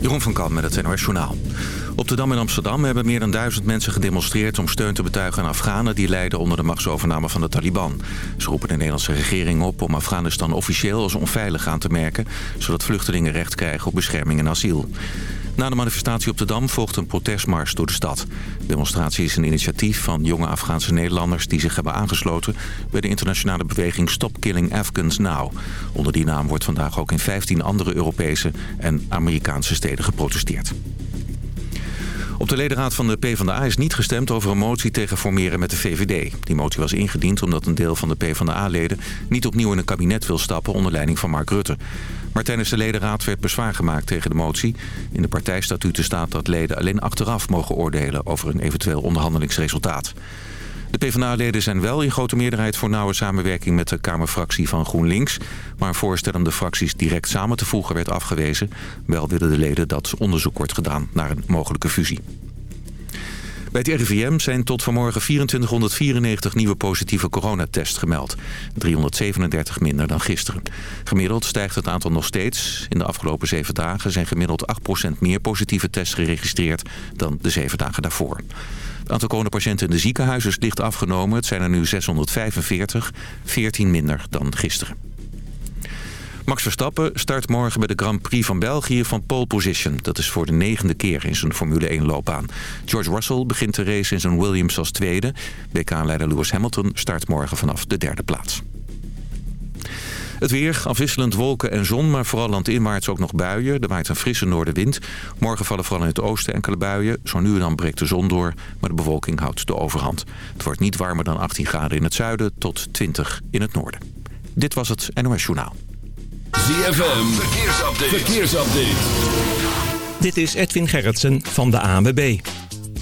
Jeroen van Kamp met het NOS Journaal. Op de Dam in Amsterdam hebben meer dan duizend mensen gedemonstreerd... om steun te betuigen aan Afghanen die lijden onder de machtsovername van de Taliban. Ze roepen de Nederlandse regering op om Afghanistan officieel als onveilig aan te merken... zodat vluchtelingen recht krijgen op bescherming en asiel. Na de manifestatie op de Dam volgt een protestmars door de stad. De demonstratie is een initiatief van jonge Afghaanse Nederlanders... die zich hebben aangesloten bij de internationale beweging Stop Killing Afghans Now. Onder die naam wordt vandaag ook in 15 andere Europese en Amerikaanse steden geprotesteerd. Op de ledenraad van de PvdA is niet gestemd over een motie tegen formeren met de VVD. Die motie was ingediend omdat een deel van de PvdA-leden niet opnieuw in een kabinet wil stappen onder leiding van Mark Rutte. Maar tijdens de ledenraad werd bezwaar gemaakt tegen de motie. In de partijstatuten staat dat leden alleen achteraf mogen oordelen over een eventueel onderhandelingsresultaat. De PvdA-leden zijn wel in grote meerderheid voor nauwe samenwerking met de Kamerfractie van GroenLinks. Maar een voorstel om de fracties direct samen te voegen werd afgewezen. Wel willen de leden dat onderzoek wordt gedaan naar een mogelijke fusie. Bij het RIVM zijn tot vanmorgen 2494 nieuwe positieve coronatests gemeld. 337 minder dan gisteren. Gemiddeld stijgt het aantal nog steeds. In de afgelopen zeven dagen zijn gemiddeld 8% meer positieve tests geregistreerd dan de zeven dagen daarvoor. Het aantal coronapatiënten in de ziekenhuizen is licht afgenomen. Het zijn er nu 645, 14 minder dan gisteren. Max Verstappen start morgen bij de Grand Prix van België van pole position. Dat is voor de negende keer in zijn Formule 1-loopbaan. George Russell begint de race in zijn Williams als tweede. WK-leider Lewis Hamilton start morgen vanaf de derde plaats. Het weer, afwisselend wolken en zon, maar vooral landinwaarts ook nog buien. Er waait een frisse noordenwind. Morgen vallen vooral in het oosten enkele buien. Zo nu en dan breekt de zon door, maar de bewolking houdt de overhand. Het wordt niet warmer dan 18 graden in het zuiden tot 20 in het noorden. Dit was het NOS Journaal. ZFM, verkeersupdate. verkeersupdate. Dit is Edwin Gerritsen van de ANWB.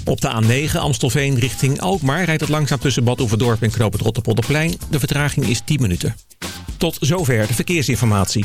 Op de A9 Amstelveen richting Alkmaar rijdt het langzaam tussen Bad Oeverdorp en Knoop het Rotterpolderplein. De vertraging is 10 minuten. Tot zover de verkeersinformatie.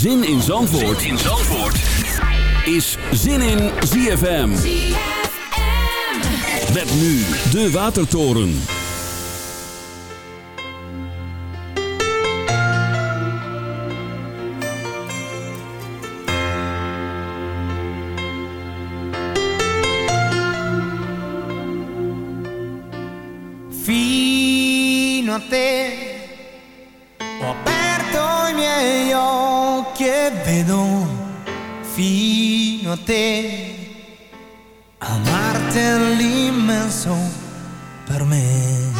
Zin in Zandvoort, in Zandvoort. is Zin in ZFM. Met nu de Watertoren. Fino a te ho aperto i miei occhi vedo fino a te amarti l'immenso per me.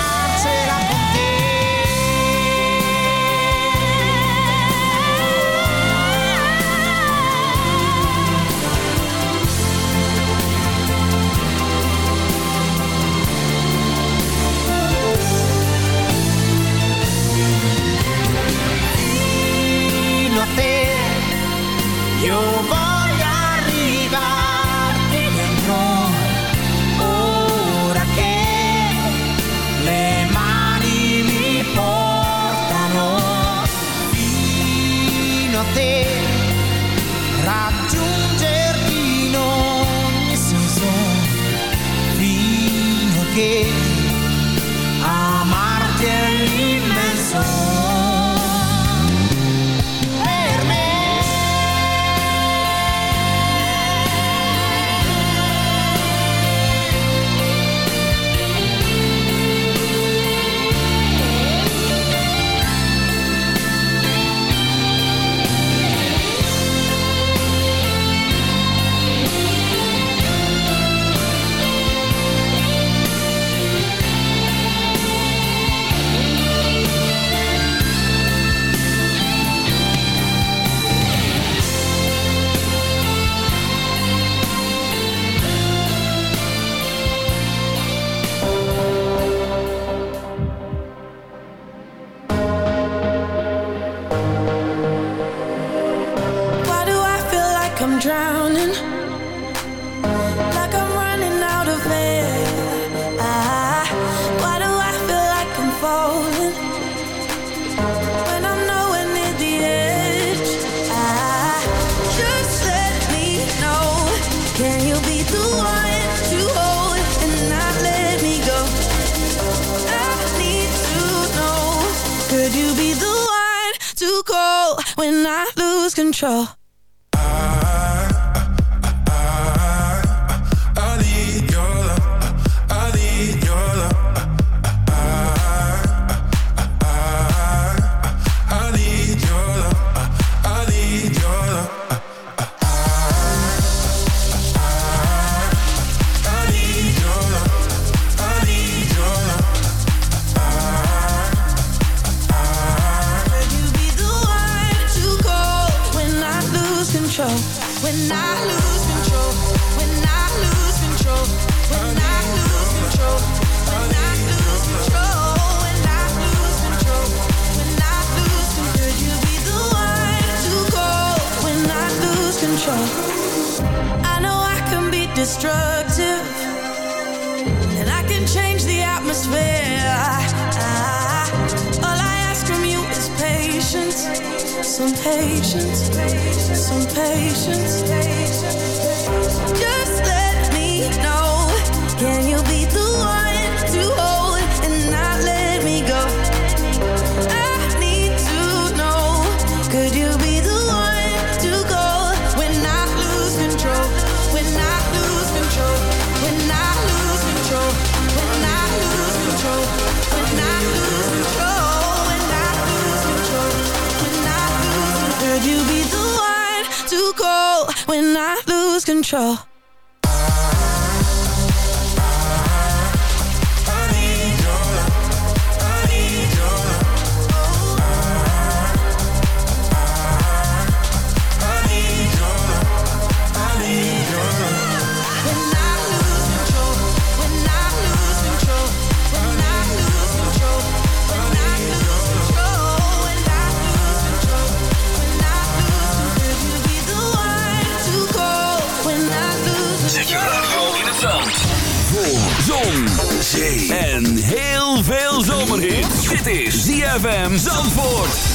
nothing. You're control. control. ZFM Zandvoort.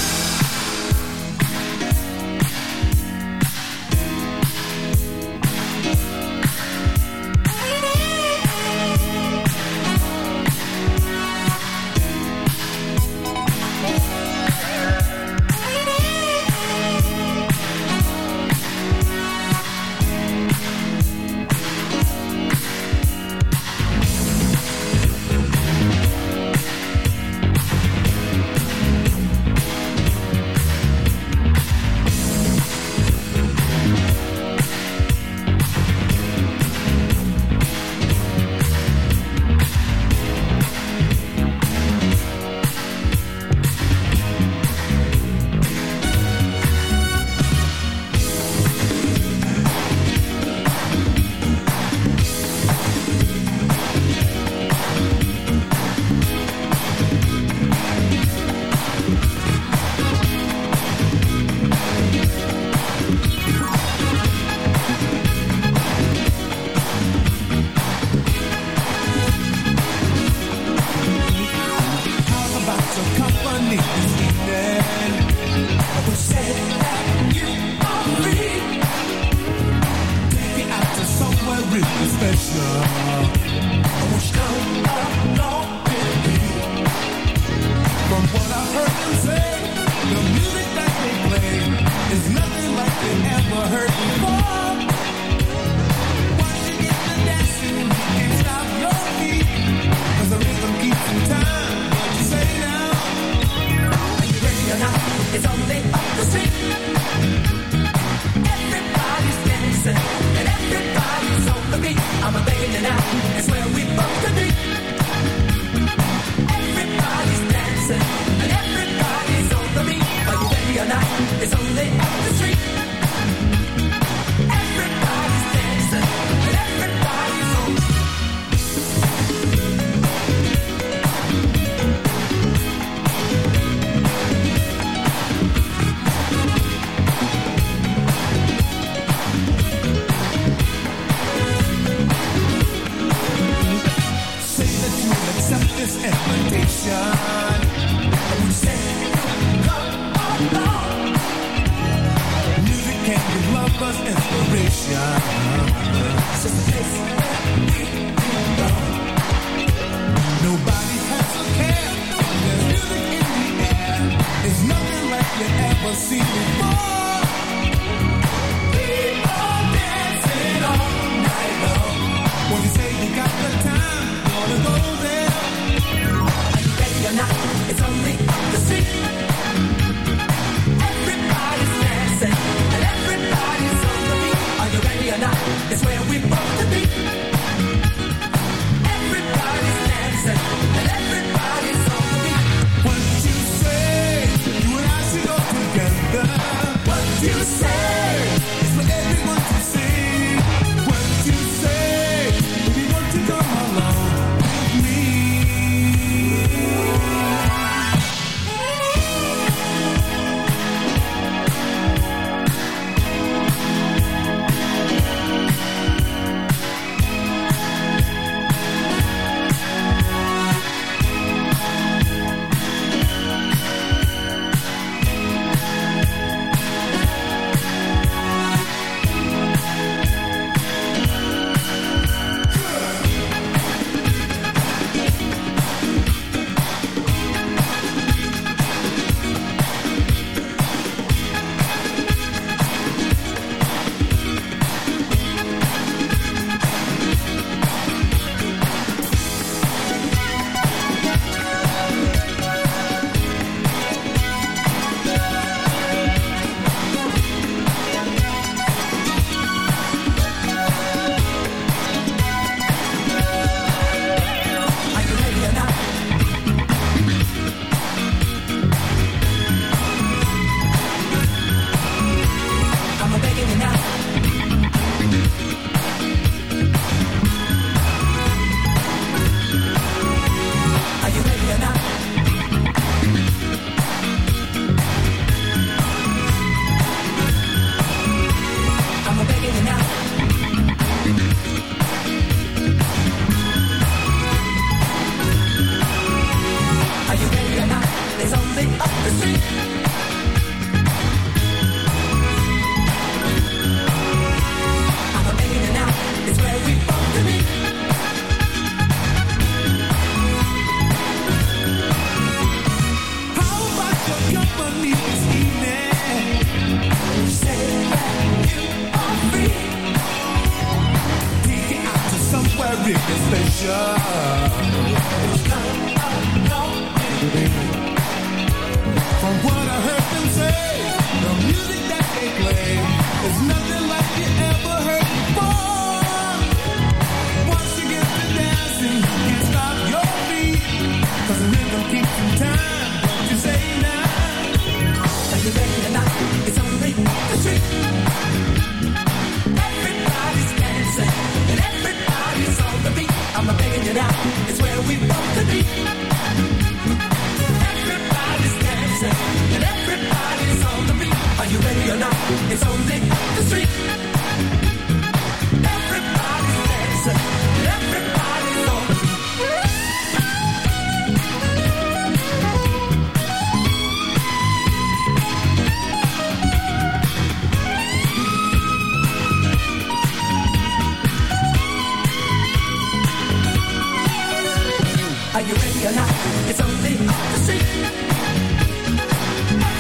Are you ready or not? It's only up the street.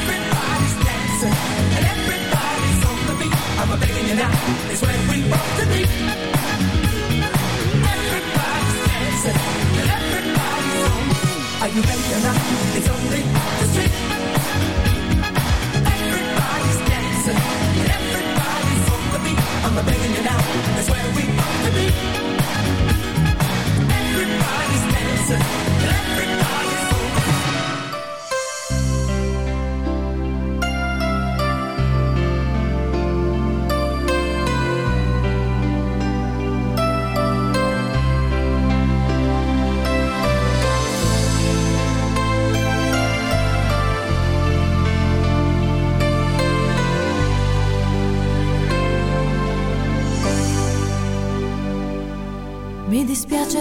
Everybody's dancing and everybody's on the beat. I'm a begging you now, it's where we want to be.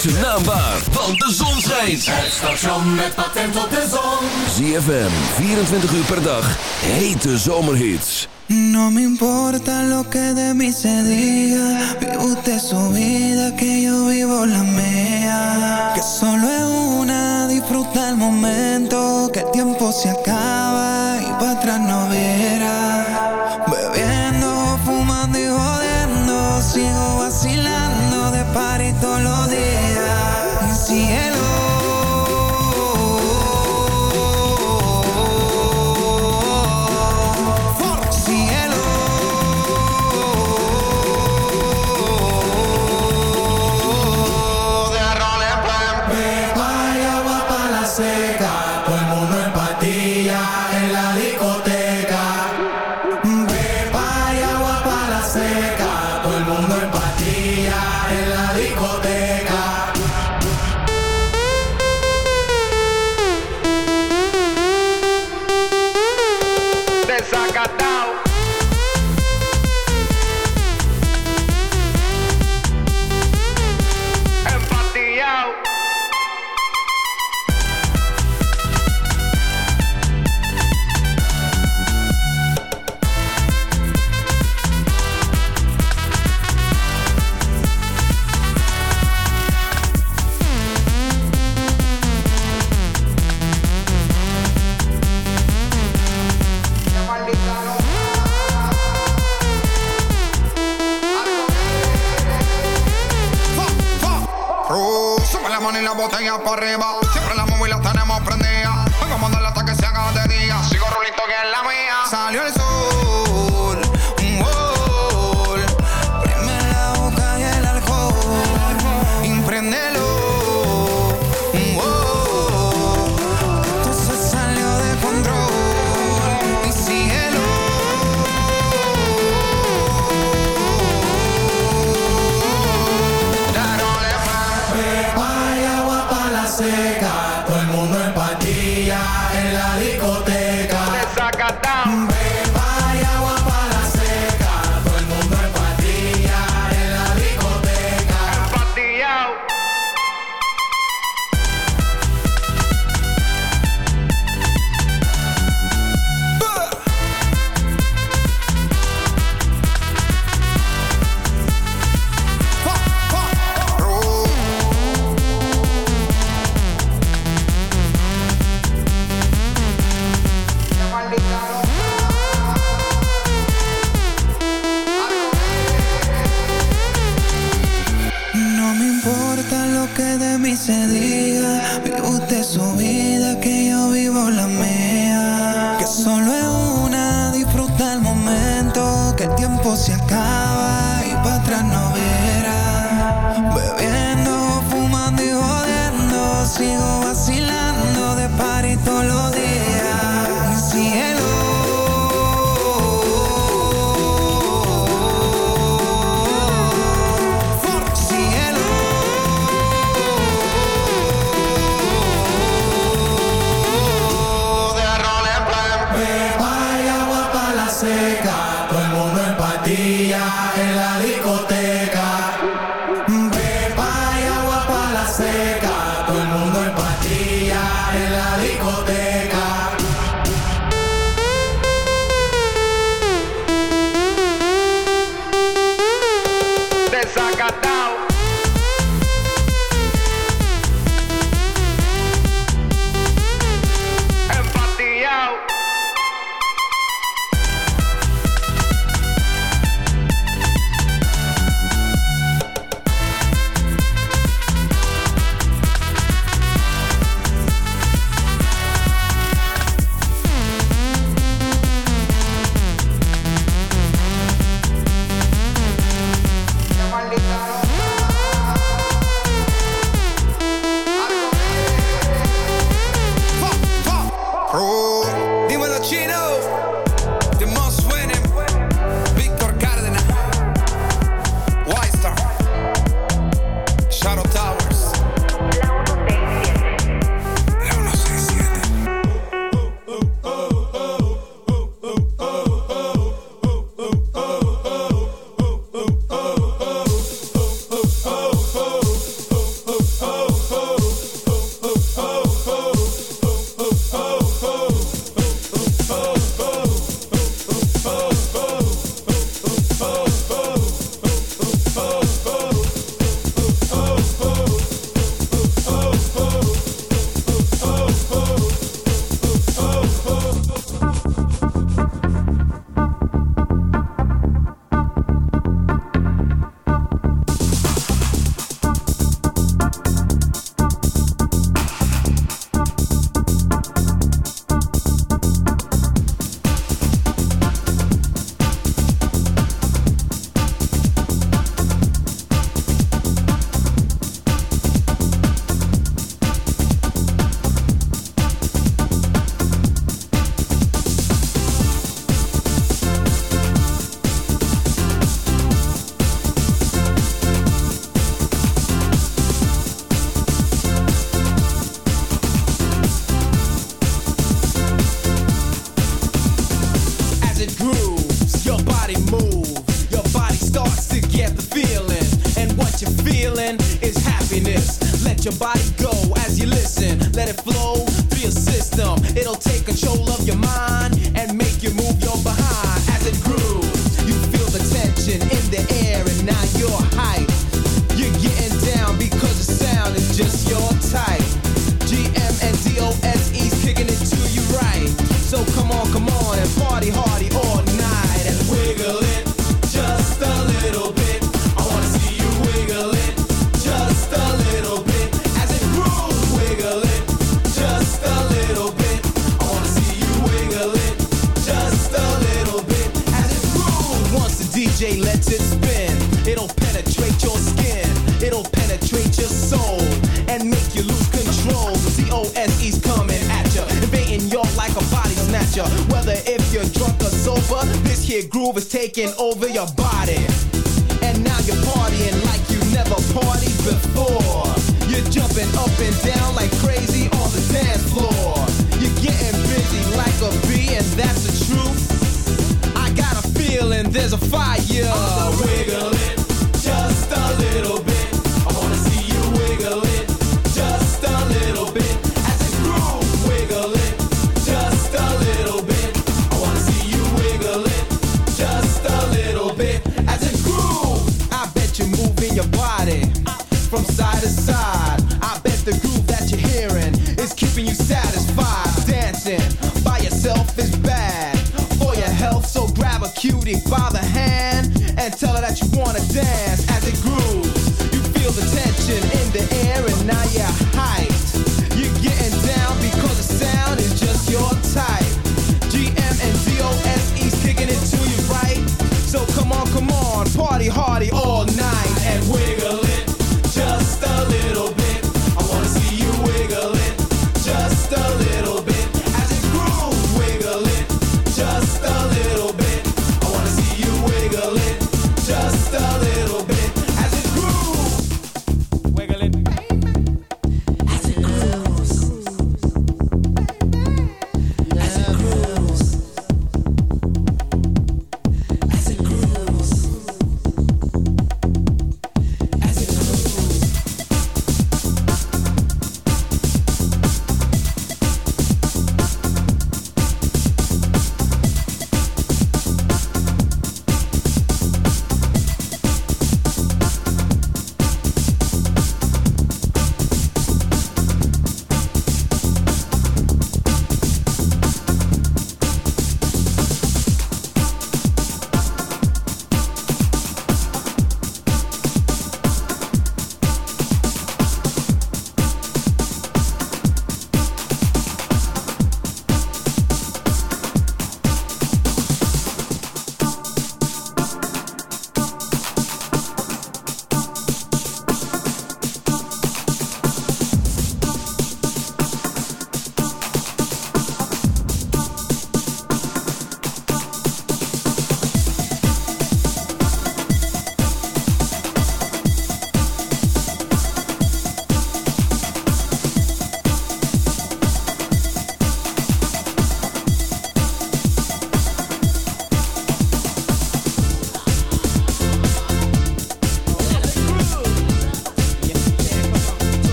Maak zijn naam waar, want de zon schijnt. Het station met patent op de zon. ZFM, 24 uur per dag. Hete zomerhits. No me importa lo que de mí se diga. Vive usted su vida, que yo vivo la mía. Que solo es una, disfruta el momento. Que el tiempo se acaba y para atrás no en la. Taking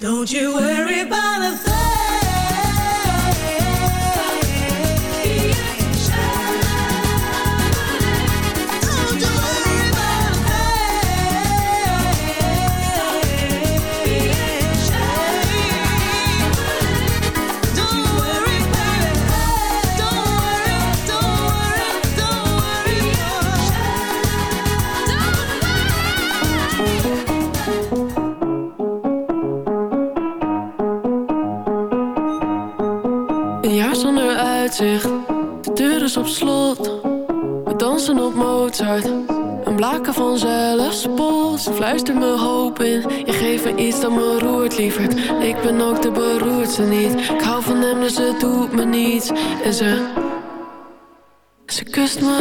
Don't you worry about Luister me hoop in Je geeft me iets dat me roert, lieverd. Ik ben ook de beroerdste niet. Ik hou van hem, dus ze doet me niets. En ze... Ze kust me.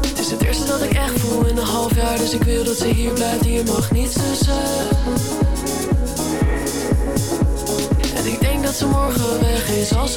Het is het eerste dat ik echt voel in een half jaar Dus ik wil dat ze hier blijft, hier mag niets tussen. En ik denk dat ze morgen weg is als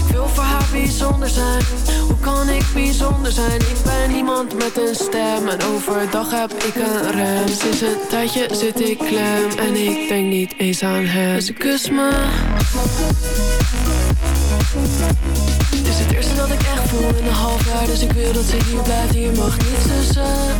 voor haar bijzonder zijn. Hoe kan ik bijzonder zijn? Ik ben iemand met een stem. En overdag heb ik een rem. Sinds een tijdje zit ik klem. En ik denk niet eens aan hem. Dus ik kus me. Het is het eerste dat ik echt voel in een half jaar Dus ik wil dat ze hier blijft, hier mag niets tussen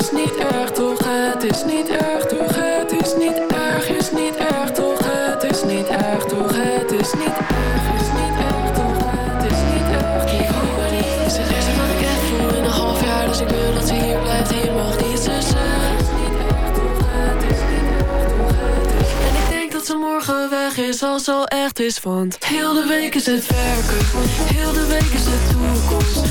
is niet erg toch Het is niet erg toch Het is niet erg, is niet erg toch Het is niet erg toch Het is niet erg, is niet erg toch Het is niet erg Ik hoop niet Het is het wat ik echt voel in een half jaar Dus ik wil dat ze hier blijft Hier mag niets tussen En ik denk dat ze morgen weg is als al echt is Want heel de week is het werken Heel de week is de toekomst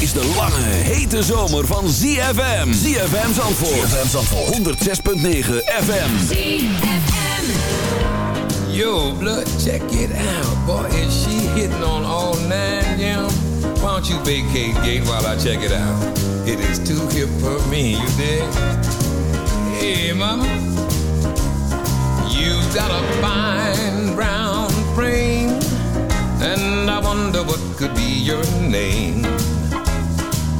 is de lange, hete zomer van ZFM. ZFM Zandvoort. ZFM Zandvoort. 106.9 FM. Yo, blood, check it out. Boy, is she hitting on all nine, yeah? Why don't you vacate gate while I check it out? It is too hip for me, you dig? Hey, mama. You got a fine brown frame, and I wonder what could be your name.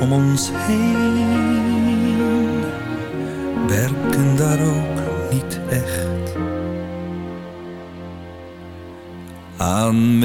om ons heen werken daar ook niet echt aan.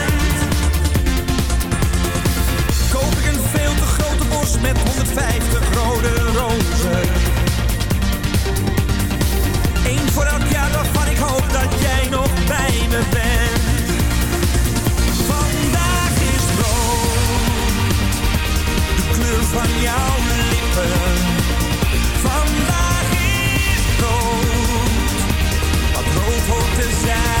Met 150 rode rozen. Eén voor elk jaar waarvan ik hoop dat jij nog bij bent. Vandaag is rood, de kleur van jouw lippen. Vandaag is rood wat rood hoort te zijn.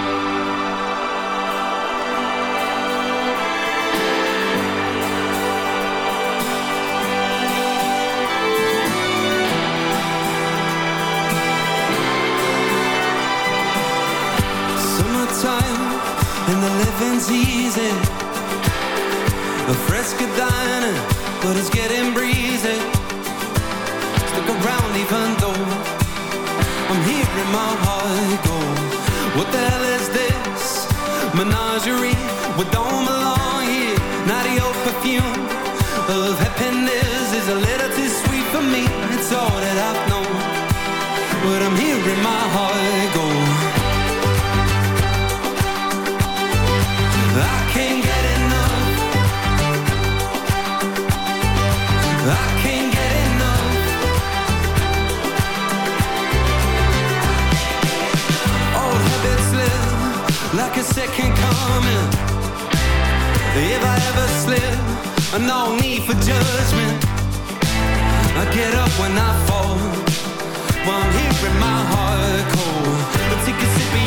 But it's getting breezy. Stick around even though I'm hearing my heart go. What the hell is this? Menagerie, we don't belong here. Not your perfume of happiness is a little too sweet for me. It's all that I've known. But I'm hearing my heart go. A second coming. If I ever slip, no need for judgment. I get up when I fall. While I'm hearing my heart cold. But take a sip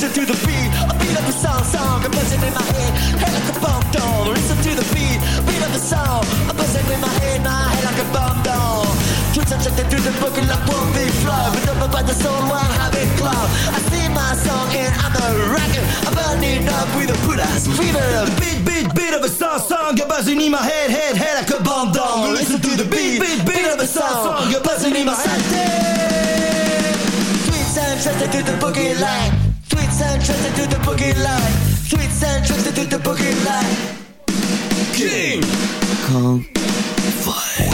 listen to the beat, a beat of the song, song, a buzzing in my head, head like a bomb doll. Listen to the beat, beat of the song, a buzzing in my head, my head like a bomb doll. Twitch attracted to the book like one big flow, remembered by the soul, one habit club. I sing my song and I'm a rocker, I'm burning up with a put ass fever. Beat, beat, beat of a song, song, you're buzzing in my head, head, head like a bomb doll. Listen to the beat, beat, beat of a song, song, you're buzzing in my head. Sweet sound trusted to the boogie line. Sound trusted to the boogie line. Sweet sound trusted to the boogie line. King Kong Fire.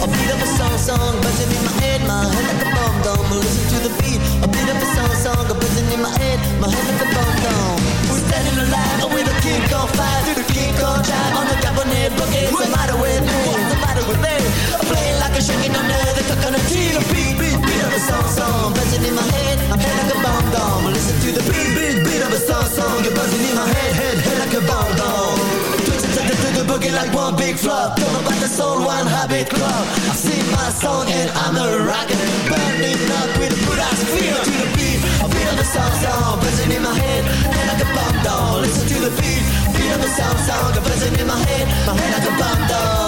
A beat of a song, song, buzzing in my head, my head like a bomb dome. Listen to the beat, a beat of a song, song, buzzing in my head, my head like a bomb dome. We're standing alive with a king on fire, through the king on drive on the cabinet boogie. What's the matter with me? What's the matter with me? I'm playing like a shaking under the coconut tree. The beat, beat, beat of a song, song, buzzing in my head, my head like a bomb dome. Listen to the beat, beat, beat of a song, song, you're buzzing in my head, head, head like a bomb dome. Twitching to the, to boogie like one big flop. Don't about the soul, one habit club. I sing my song and I'm a rocker, burning up with a good ass feel to the beat. I feel the song, song, buzzing in my head, head like a bomb dome. Listen to the beat, beat of a song, song, buzzing in my head, my head like a bomb dome.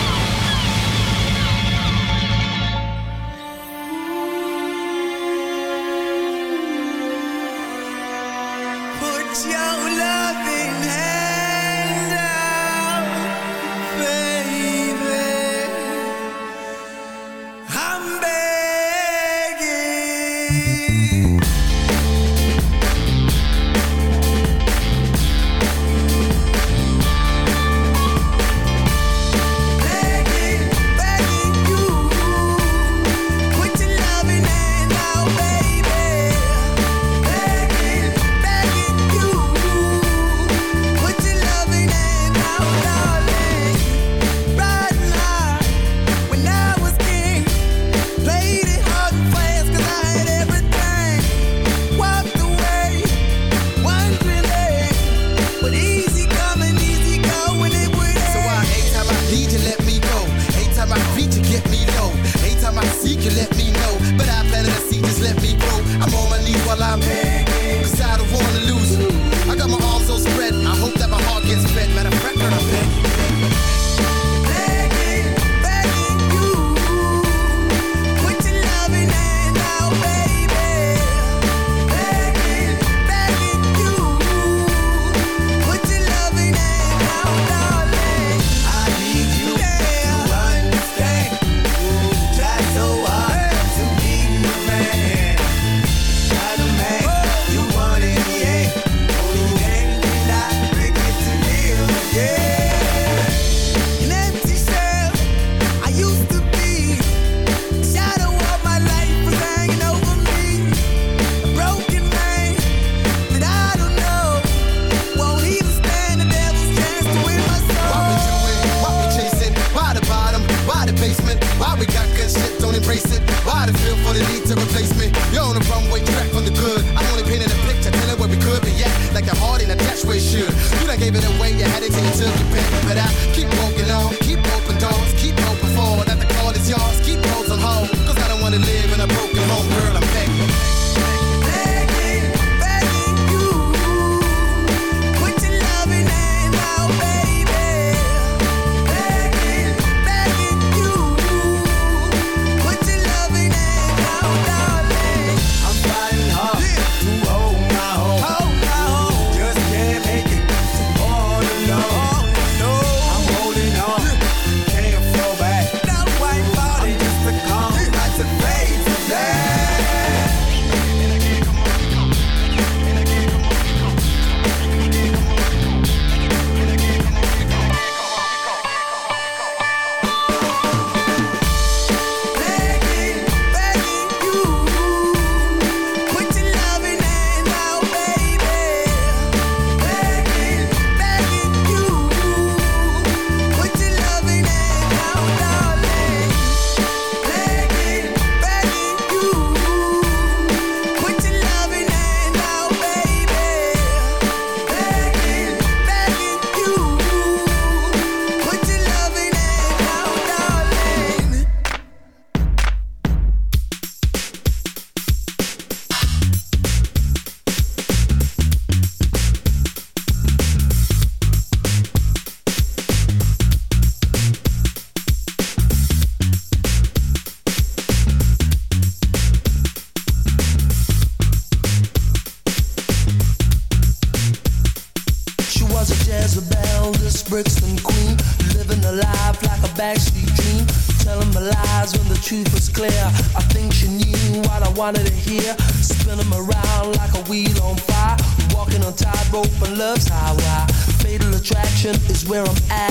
where I'm at.